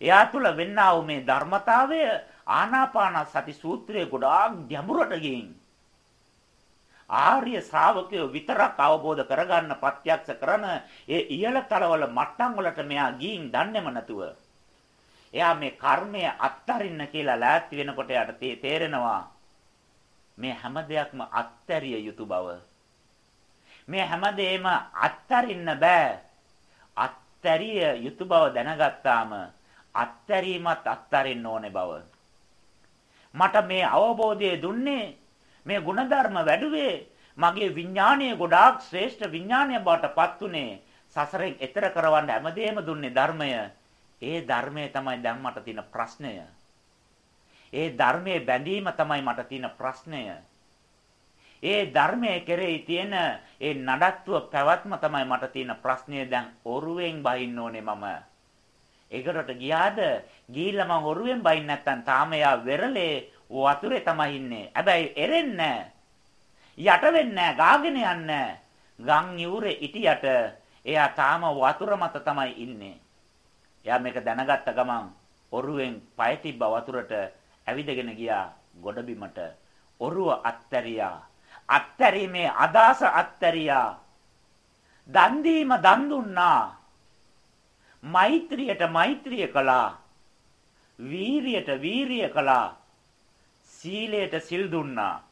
එයා තුල වෙන්නා වූ මේ ධර්මතාවය ආනාපාන සති සූත්‍රයේ ගොඩාක් ගැඹුරට ගින් ආර්ය ශ්‍රාවකයෝ විතරක් අවබෝධ කරගන්න ප්‍රත්‍යක්ෂ කරන ඒ ඉහළ තලවල මට්ටම් වලට මෙයා ගින් දන්නේම නැතුව එයා මේ කර්මය අත්තරින්න කියලා ලෑස්ති වෙනකොට යට තේරෙනවා මේ හැම දෙයක්ම අත්තරිය යුතු බව. මේ හැමදේම අත්තරින්න බෑ. අත්තරිය යුතු බව දැනගත්තාම අත්තරීමත් අත්තරින්න ඕනේ බව මට මේ අවබෝධය දුන්නේ මේ ಗುಣධර්ම වැඩුවේ මගේ විඥානය ගොඩාක් ශ්‍රේෂ්ඨ විඥානය බවට පත් උනේ සසරෙන් එතර කරවන්න හැමදේම දුන්නේ ධර්මය. ඒ ධර්මය තමයි දැන් මට තියෙන ප්‍රශ්නය. ඒ ධර්මයේ බැඳීම තමයි මට තියෙන ප්‍රශ්නය. ඒ ධර්මයේ කෙරෙහි තියෙන ඒ නඩත්තුව පැවැත්ම තමයි මට තියෙන ප්‍රශ්නය දැන් ඔරුවෙන් බහින්න ඕනේ මම. ඒකට ගියාද ගිහිල්ලා මං ඔරුවෙන් බයින් නැත්තම් තාම එයා වෙරළේ වතුරේ තමයි ඉන්නේ. හැබැයි එරෙන්නේ යට වෙන්නේ ගාගෙන යන්නේ ගම් යූරේ ඉටියට එයා තාම වතුර මත තමයි ඉන්නේ. එයා මේක දැනගත්ත ගමන් ඔරුවෙන් පය තිබ්බ වතුරට ඇවිදගෙන ගියා ගොඩබිමට. ඔරුව අත්තරියා. අත්තරීමේ අදාස අත්තරියා. දන් දීම දන් දුන්නා. මෛත්‍රියට මෛත්‍රිය කළා. වීරියට වීරිය කළා. සීලයට සිල් දුන්නා.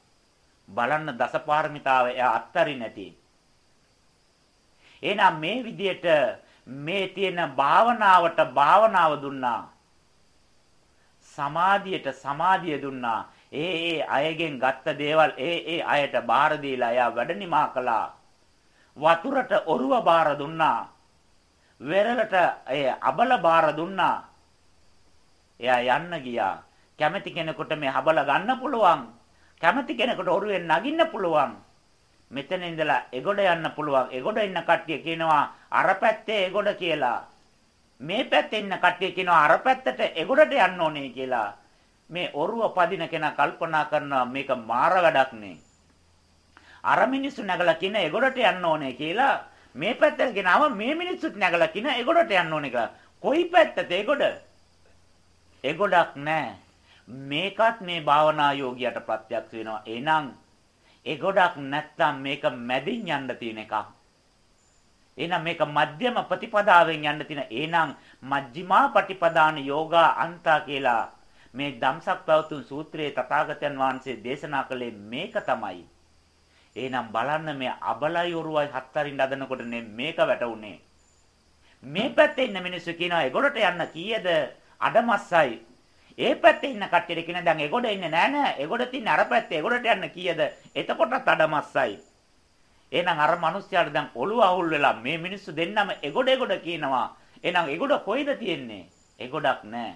බලන්න දසපාරමිතාව එයා අත්තරින් නැති. එහෙනම් මේ විදියට මේ තියෙන භාවනාවට භාවනාව දුන්නා. සමාධියට සමාධිය දුන්නා. ඒ ඒ අයගෙන් ගත්ත දේවල් ඒ ඒ අයට බාර දීලා එයා වැඩනිමා කළා. වතුරට ඔරුව බාර දුන්නා. වෙරළට ඒ අබල බාර දුන්නා. එයා යන්න ගියා. කැමැති කෙනෙකුට මේ අබල ගන්න පුළුවන්. කැමැති කෙනෙකුට ඔරුවෙන් නගින්න පුළුවන්. මෙතන ඉඳලා එගොඩ යන්න පුළුවන්. එගොඩ ඉන්න කට්ටිය කියනවා අර පැත්තේ එගොඩ කියලා. මේ පැත්තේ ඉන්න කට්ටිය කියනවා අර පැත්තට එගොඩට යන්න ඕනේ කියලා. මේ ඔරුව පදින කෙනා කල්පනා කරනවා මේක මාර වැඩක් නේ. අර මිනිස්සු නැගලා කියන එගොඩට යන්න ඕනේ කියලා මේ පැත්තට ගෙනාව මේ මිනිස්සුත් නැගලා කින එගොඩට යන්න ඕනේ කියලා. කොයි පැත්තද එගොඩ? එගොඩක් නැහැ. මේකත් මේ භාවනා යෝගියට ප්‍රත්‍යක්ෂ වෙනවා. එහෙනම් එගොඩක් නැත්තම් මේක මැදින් යන්න තියෙන එකක්. එහෙනම් මේක මධ්‍යම ප්‍රතිපදාවෙන් යන්න තියෙන. එහෙනම් මජ්ක්‍ධිමා ප්‍රතිපදාන යෝගා අන්තා කියලා මේ ධම්සක් පැවතුම් සූත්‍රයේ තථාගතයන් වහන්සේ දේශනා කළේ මේක තමයි. එහෙනම් බලන්න මේ අබලයි ඔරුවයි හත්තරින් හදනකොට මේක වැටුනේ. මේ පැත්තේ ඉන්න මිනිස්සු කියනවා එගොඩට යන්න කීයද? අඩමස්සයි. ඒ පැත්තේ ඉන්න කට්ටියට කියන දැන් එගොඩ ඉන්නේ නෑ නෑ. එගොඩ තින්නේ අර පැත්තේ එගොඩට යන්න කීයද? එතකොටත් අඩමස්සයි. එහෙනම් අර මිනිස්යාට දැන් ඔළුව අවුල් වෙලා මේ මිනිස්සු දෙන්නම එගොඩ එගොඩ කියනවා. එහෙනම් එගොඩ කොයිද තියෙන්නේ? එගොඩක් නෑ.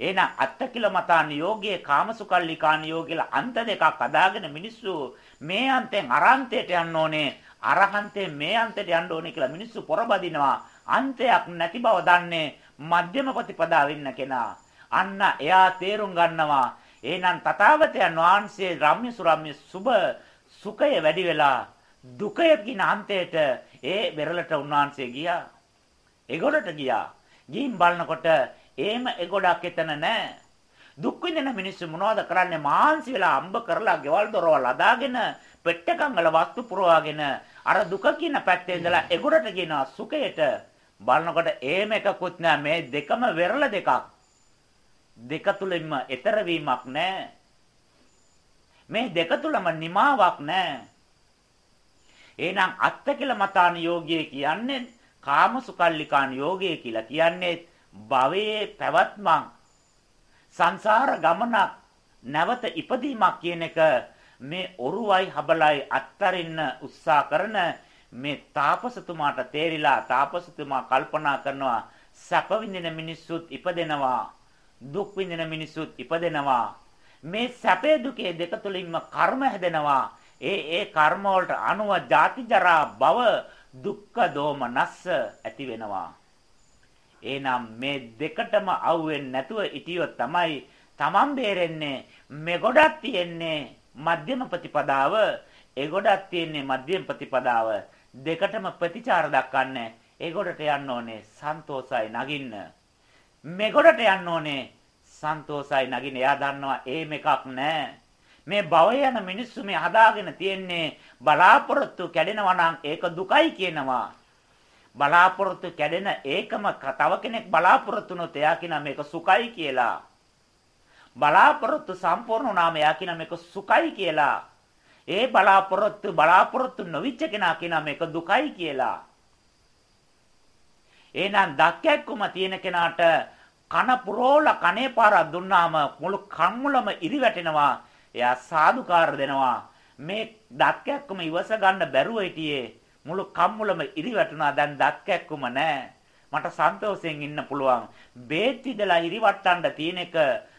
එහෙනම් අත්තකිලමතාන් යෝගයේ කාමසුකල්ලිකාන් යෝග කියලා අන්ත දෙකක් අදාගෙන මිනිස්සු මේ අන්තෙන් අරන්තයට යන්න ඕනේ. අරහන්තයෙන් මේ අන්තයට යන්න ඕනේ කියලා මිනිස්සු පොරබදිනවා. අන්තයක් නැති බව දන්නේ මධ්‍යම ප්‍රතිපදාව ඉන්න කෙනා. අන්න එයා තේරුම් ගන්නවා. එහෙනම් තථාගතයන් වහන්සේ රම්‍ය සුරම්‍ය සුබ සුඛය වැඩි වෙලා දුකය කියන අන්තයට ඒ වෙරළට උන්වහන්සේ ගියා. ඒගොල්ලට ගියා. ගිහින් බලනකොට එහෙම එගොඩක් එතන නැහැ. දුක් විඳින මිනිස්සු මොනවද කරන්නේ? මාන්සි වෙලා අම්බ කරලා ගෙවල් දොරවල් අදාගෙන පෙට්ටකම් වල වස්තු පුරවාගෙන අර දුක කියන පැත්තේ ඉඳලා එගොඩට කියන සුඛයට බලනකොට එහෙම එකකුත් නෑ මේ දෙකම වෙරළ දෙකක්. දෙක තුලින්ම ඈතර වීමක් නෑ. මේ දෙක තුලම නිමාවක් නෑ. එහෙනම් අත්තකිල මතාන යෝගයේ කියන්නේ කාමසුකල්ලිකාන යෝගය කියලා කියන්නේ භවයේ පැවැත්මක් සංසාර ගමනක් නැවත ඉපදීමක් කියන එක මේ ඔරුවයි හබලයි අත්තරින්න උත්සාහ කරන මේ තාපසතුමාට තේරිලා තාපසතුමා කල්පනා කරනවා සැප විඳින මිනිස්සුත් ඉපදෙනවා දුක් විඳින මිනිස්සුත් ඉපදෙනවා. මේ සැපේ දුකේ දෙක තුලින්ම කර්ම හැදෙනවා. ඒ ඒ කර්ම වලට අනුව ජාති ජරා භව දුක්ඛ දෝමනස්ස ඇති වෙනවා. එහෙනම් මේ දෙකටම අවුෙන්නේ නැතුව හිටියොත් තමයි තමන් බේරෙන්නේ මේ ගොඩක් තියෙන්නේ මධ්‍යම ප්‍රතිපදාව ඒ ගොඩක් තියෙන්නේ මධ්‍යම ප්‍රතිපදාව දෙකටම ප්‍රතිචාර දක්වන්නේ ඒ ගොඩට යන්න ඕනේ සන්තෝසයි නගින්න මෙගොඩට යන්න ඕනේ. සන්තෝසයි නගින. එයා දන්නවා ඒම එකක් නෑ. මේ භවය යන මිනිස්සු මේ හදාගෙන තියෙන්නේ බලාපොරොත්තු කැඩෙනවා නම් ඒක දුකයි කියනවා. බලාපොරොත්තු කැඩෙන ඒකම තව කෙනෙක් බලාපොරොත්තු නොත් එයා කියන මේක සුඛයි කියලා. බලාපොරොත්තු සම්පූර්ණ වුණාම එයා කියන මේක සුඛයි කියලා. ඒ බලාපොරොත්තු බලාපොරොත්තු නොවිච්ච කෙනා කියන මේක දුකයි කියලා. එහෙනම් දක්කැක්කුම තියෙන කෙනාට කන පුරෝල කනේ පාරක් දුන්නාම මුළු කම්මුලම ඉරි වැටෙනවා. එයා සාදුකාර දෙනවා. මේ දක්කැක්කුම ඉවස ගන්න බැරුව හිටියේ මුළු කම්මුලම ඉරි වැටුණා. දැන් දක්කැක්කුම නැහැ. මට සන්තෝෂයෙන් ඉන්න පුළුවන්. බේත් විදලා ඉරිවට්ටන්න තියෙන එක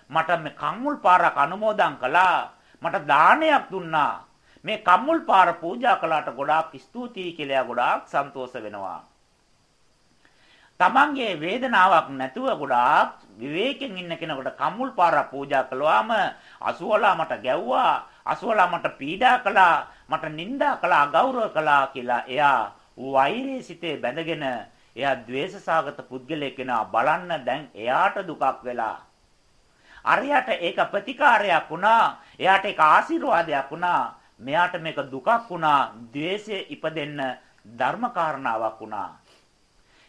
මට මේ කම්මුල් පාරක් අනුමෝදන් කළා. මට දානයක් දුන්නා. මේ කම්මුල් පාර පූජා කළාට ගොඩාක් ස්තුතියි කියලා ගොඩාක් සන්තෝෂ වෙනවා. තමන්ගේ වේදනාවක් නැතුව ගොඩාක් විවේකයෙන් ඉන්න කෙනෙකුට කම්මුල් පාරක් පූජා කළාම අසුවලා මට ගැව්වා අසුවලා මට පීඩා කළා මට නිନ୍ଦා කළා ගෞරව කළා කියලා එයා වෛරයේ සිටේ බැඳගෙන එයා द्वේෂසාගත පුද්ගලයෙක් වෙනවා. බලන්න දැන් එයාට දුකක් වෙලා. අරයට ඒක ප්‍රතිකාරයක් වුණා. එයාට ඒක ආශිර්වාදයක් වුණා. මෙයාට මේක දුකක් වුණා. द्वේෂය ඉපදෙන්න ධර්ම කාරණාවක් වුණා.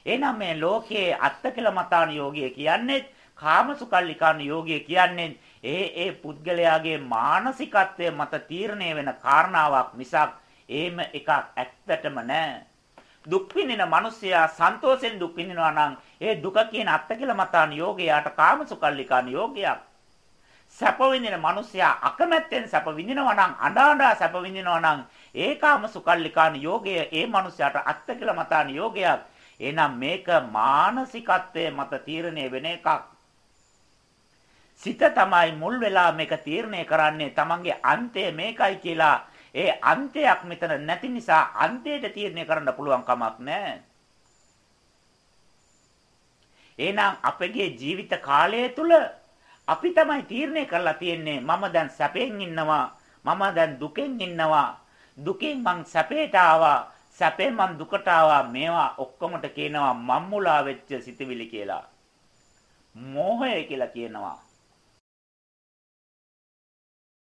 එහෙනම් මේ ලෝකයේ අත්ති කියලා මතාන යෝගිය කියන්නේ කාමසුකල්ලිකාන යෝගය කියන්නේ ඒ ඒ පුද්ගලයාගේ මානසිකත්වය මත තීරණය වෙන කාරණාවක් මිසක් එහෙම එකක් ඇත්තටම නැහැ. දුක් විඳින මිනිසයා සන්තෝෂෙන් දුක් විඳිනවා නම් ඒ දුක කියන අත්තකලමතාන යෝගයට කාමසුකල්ලිකාන යෝගයක්. සැප විඳින මිනිසයා අකමැත්තෙන් සැප විඳිනවා නම් අඬා අඬා සැප විඳිනවා නම් ඒ කාමසුකල්ලිකාන යෝගය ඒ මිනිසයාට අත්තකලමතාන යෝගයක්. එහෙනම් මේක මානසිකත්වයේ මත තීරණය වෙන එකක්. සිත තමයි මුල් වෙලා මේක තීරණය කරන්නේ තමන්ගේ අන්තය මේකයි කියලා. ඒ අන්තයක් මෙතන නැති නිසා අන්තයට තීරණය කරන්න පුළුවන් කමක් නැහැ. එහෙනම් අපගේ ජීවිත කාලය තුල අපි තමයි තීරණය කරලා තියෙන්නේ මම දැන් සැපෙන් ඉන්නවා මම දැන් දුකෙන් ඉන්නවා දුකෙන් මං සැපේට ආවා සැපෙන් මං දුකට ආවා මේවා ඔක්කොමට කියනවා මම්මුලා වෙච්ච සිතවිලි කියලා. මෝහය කියලා කියනවා.